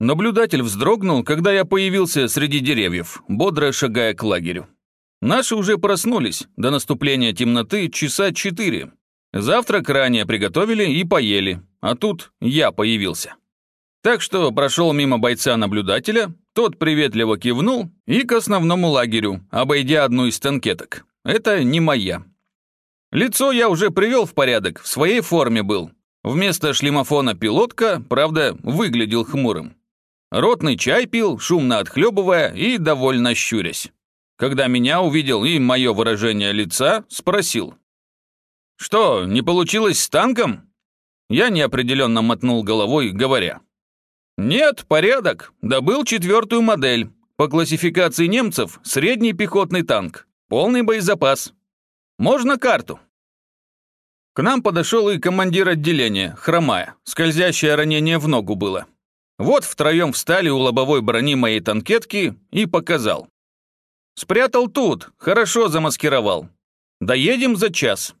Наблюдатель вздрогнул, когда я появился среди деревьев, бодро шагая к лагерю. Наши уже проснулись, до наступления темноты часа четыре. Завтрак ранее приготовили и поели, а тут я появился. Так что прошел мимо бойца-наблюдателя, тот приветливо кивнул и к основному лагерю, обойдя одну из танкеток. Это не моя. Лицо я уже привел в порядок, в своей форме был. Вместо шлемофона пилотка, правда, выглядел хмурым. Ротный чай пил, шумно отхлебывая и довольно щурясь. Когда меня увидел и мое выражение лица, спросил. «Что, не получилось с танком?» Я неопределенно мотнул головой, говоря. «Нет, порядок. Добыл четвертую модель. По классификации немцев средний пехотный танк. Полный боезапас. Можно карту?» К нам подошел и командир отделения, хромая. Скользящее ранение в ногу было. Вот втроем встали у лобовой брони моей танкетки и показал. Спрятал тут, хорошо замаскировал. Доедем за час.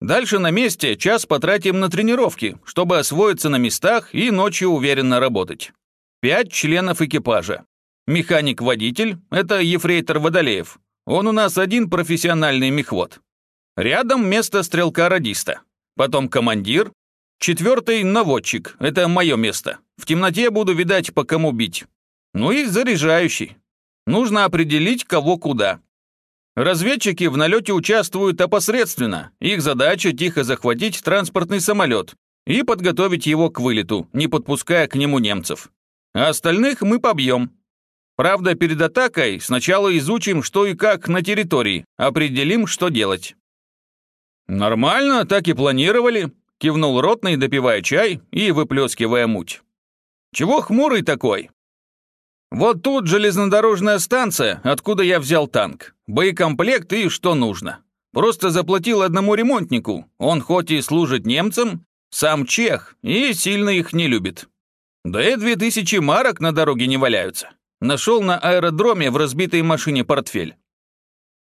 Дальше на месте час потратим на тренировки, чтобы освоиться на местах и ночью уверенно работать. Пять членов экипажа. Механик-водитель – это ефрейтор Водолеев. Он у нас один профессиональный мехвод. Рядом место стрелка-радиста. Потом командир. Четвертый – наводчик. Это мое место. В темноте буду видать, по кому бить. Ну и заряжающий. Нужно определить, кого куда. Разведчики в налете участвуют опосредственно. Их задача тихо захватить транспортный самолет и подготовить его к вылету, не подпуская к нему немцев. А остальных мы побьем. Правда, перед атакой сначала изучим, что и как на территории, определим, что делать. «Нормально, так и планировали», — кивнул ротный, допивая чай и выплескивая муть. «Чего хмурый такой?» Вот тут железнодорожная станция, откуда я взял танк. Боекомплект и что нужно. Просто заплатил одному ремонтнику. Он хоть и служит немцам, сам чех и сильно их не любит. Да и две тысячи марок на дороге не валяются. Нашел на аэродроме в разбитой машине портфель.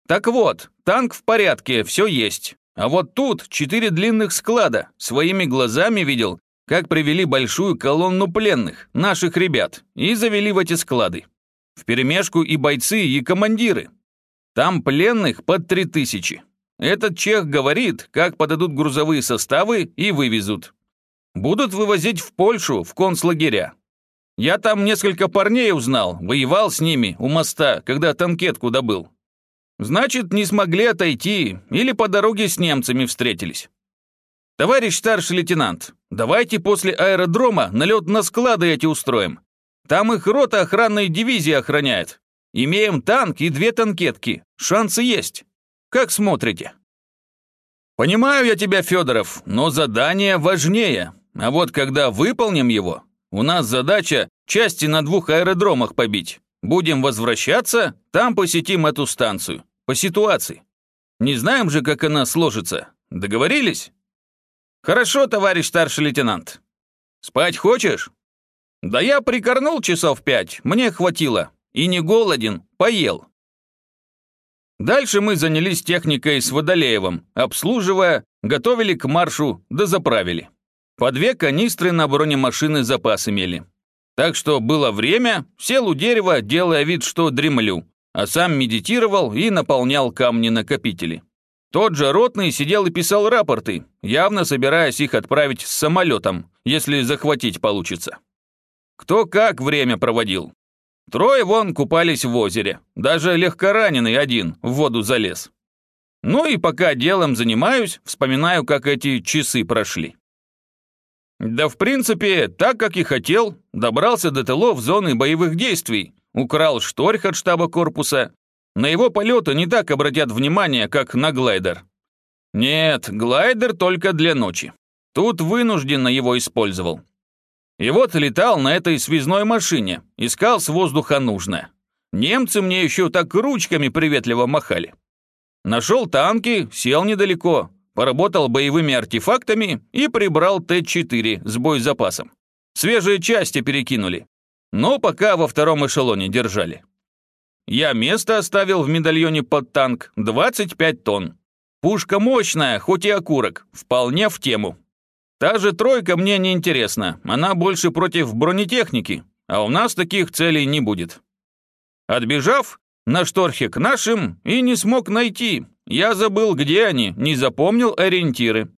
Так вот, танк в порядке, все есть. А вот тут четыре длинных склада. Своими глазами видел, как привели большую колонну пленных, наших ребят, и завели в эти склады. Вперемешку и бойцы, и командиры. Там пленных под три тысячи. Этот чех говорит, как подадут грузовые составы и вывезут. Будут вывозить в Польшу, в концлагеря. Я там несколько парней узнал, воевал с ними у моста, когда танкетку добыл. Значит, не смогли отойти или по дороге с немцами встретились. «Товарищ старший лейтенант, давайте после аэродрома налет на склады эти устроим. Там их рота охранной дивизии охраняет. Имеем танк и две танкетки. Шансы есть. Как смотрите?» «Понимаю я тебя, Федоров, но задание важнее. А вот когда выполним его, у нас задача части на двух аэродромах побить. Будем возвращаться, там посетим эту станцию. По ситуации. Не знаем же, как она сложится. Договорились?» «Хорошо, товарищ старший лейтенант. Спать хочешь?» «Да я прикорнул часов пять, мне хватило. И не голоден, поел». Дальше мы занялись техникой с Водолеевым, обслуживая, готовили к маршу, да заправили. По две канистры на бронемашины запас имели. Так что было время, сел у дерева, делая вид, что дремлю, а сам медитировал и наполнял камни-накопители. Тот же ротный сидел и писал рапорты, явно собираясь их отправить с самолетом, если захватить получится. Кто как время проводил. Трое вон купались в озере, даже легкораненый один в воду залез. Ну и пока делом занимаюсь, вспоминаю, как эти часы прошли. Да в принципе, так как и хотел, добрался до тылов зоны боевых действий, украл шторх от штаба корпуса, на его полеты не так обратят внимание, как на глайдер. Нет, глайдер только для ночи. Тут вынужденно его использовал. И вот летал на этой связной машине, искал с воздуха нужное. Немцы мне еще так ручками приветливо махали. Нашел танки, сел недалеко, поработал боевыми артефактами и прибрал Т-4 с боезапасом. Свежие части перекинули, но пока во втором эшелоне держали. Я место оставил в медальоне под танк 25 тонн. Пушка мощная, хоть и окурок, вполне в тему. Та же тройка мне не интересна, она больше против бронетехники, а у нас таких целей не будет. Отбежав, на шторхе к нашим и не смог найти. Я забыл, где они, не запомнил ориентиры.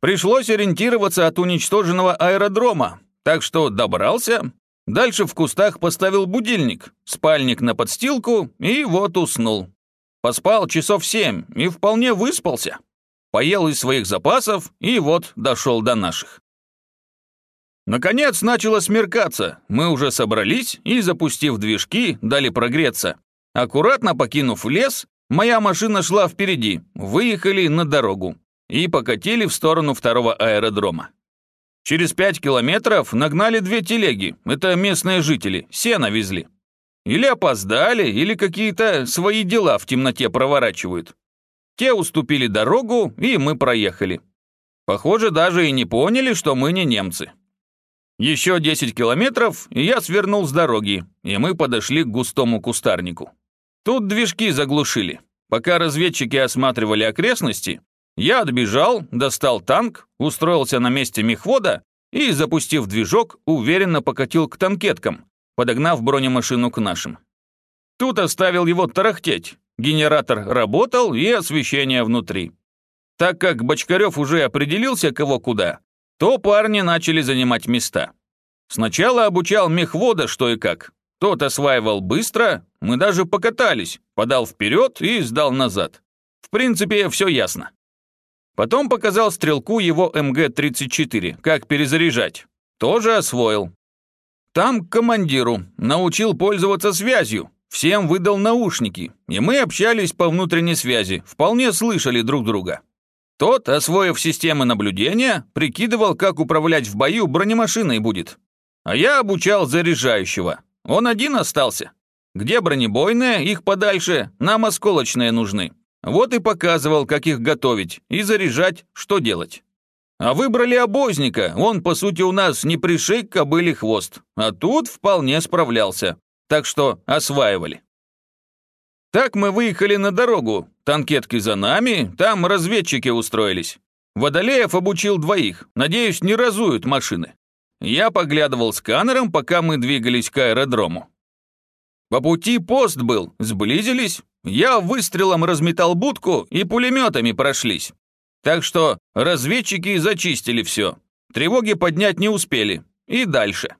Пришлось ориентироваться от уничтоженного аэродрома, так что добрался. Дальше в кустах поставил будильник, спальник на подстилку и вот уснул. Поспал часов семь и вполне выспался. Поел из своих запасов и вот дошел до наших. Наконец начало смеркаться, мы уже собрались и, запустив движки, дали прогреться. Аккуратно покинув лес, моя машина шла впереди, выехали на дорогу и покатили в сторону второго аэродрома. Через пять километров нагнали две телеги, это местные жители, сено везли. Или опоздали, или какие-то свои дела в темноте проворачивают. Те уступили дорогу, и мы проехали. Похоже, даже и не поняли, что мы не немцы. Еще 10 километров, и я свернул с дороги, и мы подошли к густому кустарнику. Тут движки заглушили. Пока разведчики осматривали окрестности, я отбежал, достал танк, устроился на месте мехвода и, запустив движок, уверенно покатил к танкеткам, подогнав бронемашину к нашим. Тут оставил его тарахтеть. Генератор работал и освещение внутри. Так как Бочкарев уже определился кого куда, то парни начали занимать места. Сначала обучал мехвода что и как. Тот осваивал быстро, мы даже покатались, подал вперед и сдал назад. В принципе, все ясно. Потом показал стрелку его МГ-34, как перезаряжать. Тоже освоил. Там к командиру, научил пользоваться связью, всем выдал наушники, и мы общались по внутренней связи, вполне слышали друг друга. Тот, освоив системы наблюдения, прикидывал, как управлять в бою бронемашиной будет. А я обучал заряжающего. Он один остался. Где бронебойные, их подальше, нам осколочные нужны. Вот и показывал, как их готовить и заряжать, что делать. А выбрали обозника, он, по сути, у нас не пришей к хвост, а тут вполне справлялся. Так что осваивали. Так мы выехали на дорогу. Танкетки за нами, там разведчики устроились. Водолеев обучил двоих, надеюсь, не разуют машины. Я поглядывал сканером, пока мы двигались к аэродрому. По пути пост был, сблизились. Я выстрелом разметал будку и пулеметами прошлись. Так что разведчики зачистили все. Тревоги поднять не успели. И дальше.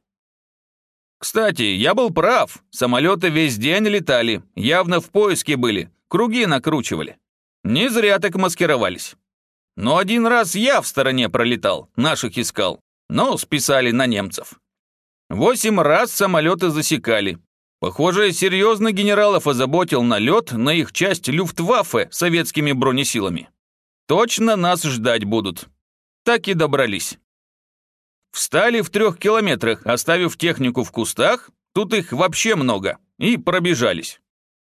Кстати, я был прав. Самолеты весь день летали, явно в поиске были, круги накручивали. Не зря так маскировались. Но один раз я в стороне пролетал, наших искал, но списали на немцев. Восемь раз самолеты засекали. Похоже, серьезно генералов озаботил налет на их часть Люфтваффе советскими бронесилами. Точно нас ждать будут. Так и добрались. Встали в трех километрах, оставив технику в кустах, тут их вообще много, и пробежались.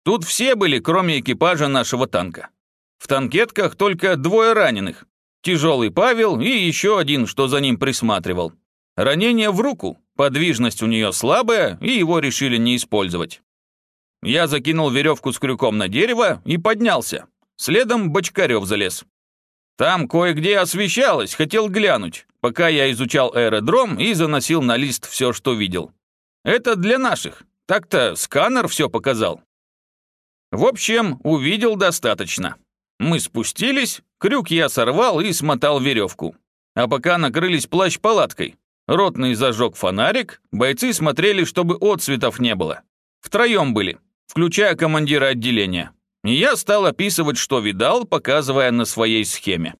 Тут все были, кроме экипажа нашего танка. В танкетках только двое раненых. Тяжелый Павел и еще один, что за ним присматривал. Ранение в руку, подвижность у нее слабая, и его решили не использовать. Я закинул веревку с крюком на дерево и поднялся. Следом Бочкарев залез. Там кое-где освещалось, хотел глянуть, пока я изучал аэродром и заносил на лист все, что видел. Это для наших. Так-то сканер все показал. В общем, увидел достаточно. Мы спустились, крюк я сорвал и смотал веревку. А пока накрылись плащ-палаткой. Ротный зажег фонарик, бойцы смотрели, чтобы отцветов не было. Втроем были, включая командира отделения и я стал описывать, что видал, показывая на своей схеме.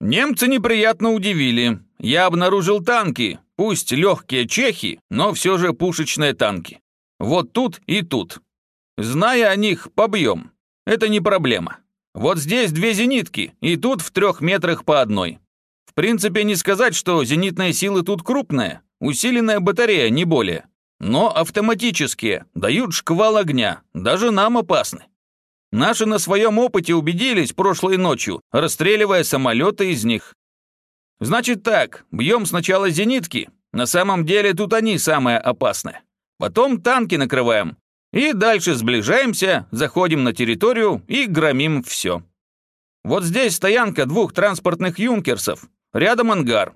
Немцы неприятно удивили. Я обнаружил танки, пусть легкие чехи, но все же пушечные танки. Вот тут и тут. Зная о них, побьем. Это не проблема. Вот здесь две зенитки, и тут в трех метрах по одной. В принципе, не сказать, что зенитные силы тут крупные. Усиленная батарея, не более но автоматические, дают шквал огня, даже нам опасны. Наши на своем опыте убедились прошлой ночью, расстреливая самолеты из них. Значит так, бьем сначала зенитки, на самом деле тут они самые опасные. Потом танки накрываем. И дальше сближаемся, заходим на территорию и громим все. Вот здесь стоянка двух транспортных юнкерсов, рядом ангар.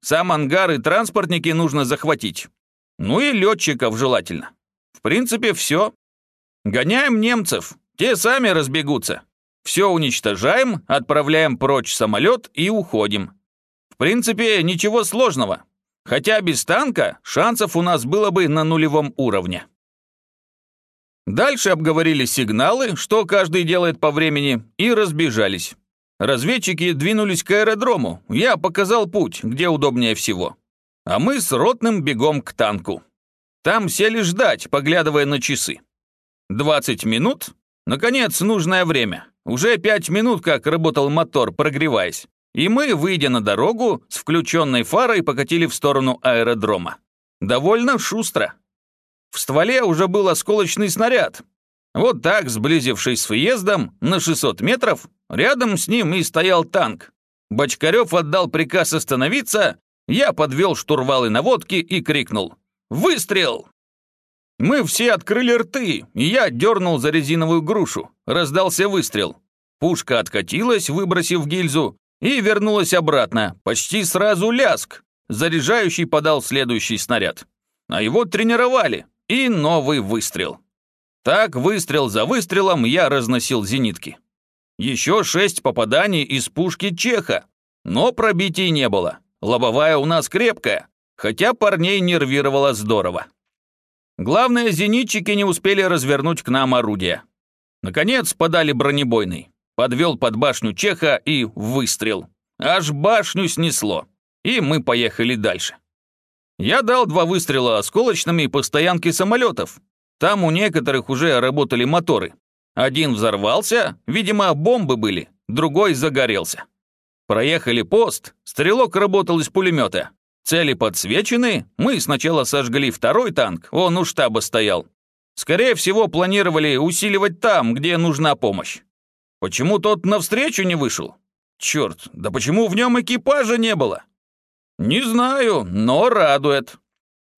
Сам ангар и транспортники нужно захватить. Ну и летчиков желательно. В принципе, все. Гоняем немцев, те сами разбегутся. Все уничтожаем, отправляем прочь самолет и уходим. В принципе, ничего сложного. Хотя без танка шансов у нас было бы на нулевом уровне. Дальше обговорили сигналы, что каждый делает по времени, и разбежались. Разведчики двинулись к аэродрому, я показал путь, где удобнее всего. А мы с ротным бегом к танку. Там сели ждать, поглядывая на часы. 20 минут? Наконец, нужное время. Уже 5 минут, как работал мотор, прогреваясь. И мы, выйдя на дорогу, с включенной фарой покатили в сторону аэродрома. Довольно шустро. В стволе уже был осколочный снаряд. Вот так, сблизившись с въездом на 600 метров, рядом с ним и стоял танк. Бочкарев отдал приказ остановиться, я подвел штурвалы наводки и крикнул «Выстрел!». Мы все открыли рты, и я дернул за резиновую грушу. Раздался выстрел. Пушка откатилась, выбросив гильзу, и вернулась обратно, почти сразу ляск. Заряжающий подал следующий снаряд. А его тренировали, и новый выстрел. Так, выстрел за выстрелом я разносил зенитки. Еще шесть попаданий из пушки Чеха, но пробитий не было. Лобовая у нас крепкая, хотя парней нервировала здорово. Главное, зенитчики не успели развернуть к нам орудия. Наконец подали бронебойный. Подвел под башню Чеха и выстрел. Аж башню снесло. И мы поехали дальше. Я дал два выстрела осколочными по стоянке самолетов. Там у некоторых уже работали моторы. Один взорвался, видимо, бомбы были, другой загорелся. Проехали пост, стрелок работал из пулемета. Цели подсвечены, мы сначала сожгли второй танк, он у штаба стоял. Скорее всего, планировали усиливать там, где нужна помощь. Почему тот навстречу не вышел? Черт, да почему в нем экипажа не было? «Не знаю, но радует.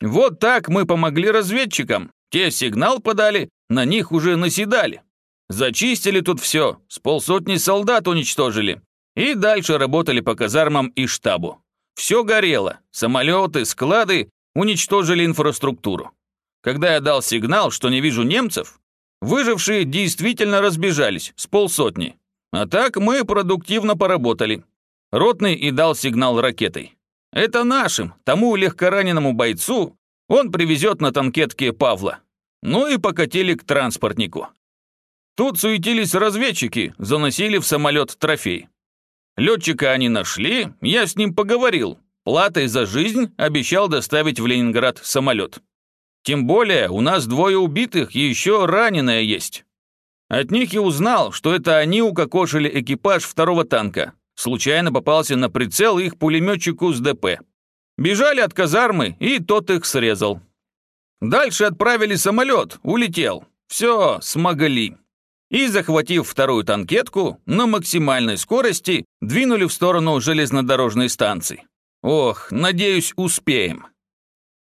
Вот так мы помогли разведчикам. Те сигнал подали, на них уже наседали. Зачистили тут все, с полсотни солдат уничтожили. И дальше работали по казармам и штабу. Все горело, самолеты, склады, уничтожили инфраструктуру. Когда я дал сигнал, что не вижу немцев, выжившие действительно разбежались с полсотни. А так мы продуктивно поработали. Ротный и дал сигнал ракетой. Это нашим, тому легкораненому бойцу, он привезет на танкетке Павла. Ну и покатили к транспортнику. Тут суетились разведчики, заносили в самолет трофей. Летчика они нашли, я с ним поговорил. Платой за жизнь обещал доставить в Ленинград самолет. Тем более у нас двое убитых и еще раненые есть. От них и узнал, что это они укокошили экипаж второго танка, Случайно попался на прицел их пулеметчику с ДП. Бежали от казармы, и тот их срезал. Дальше отправили самолет, улетел. Все, смогли. И, захватив вторую танкетку, на максимальной скорости двинули в сторону железнодорожной станции. Ох, надеюсь, успеем.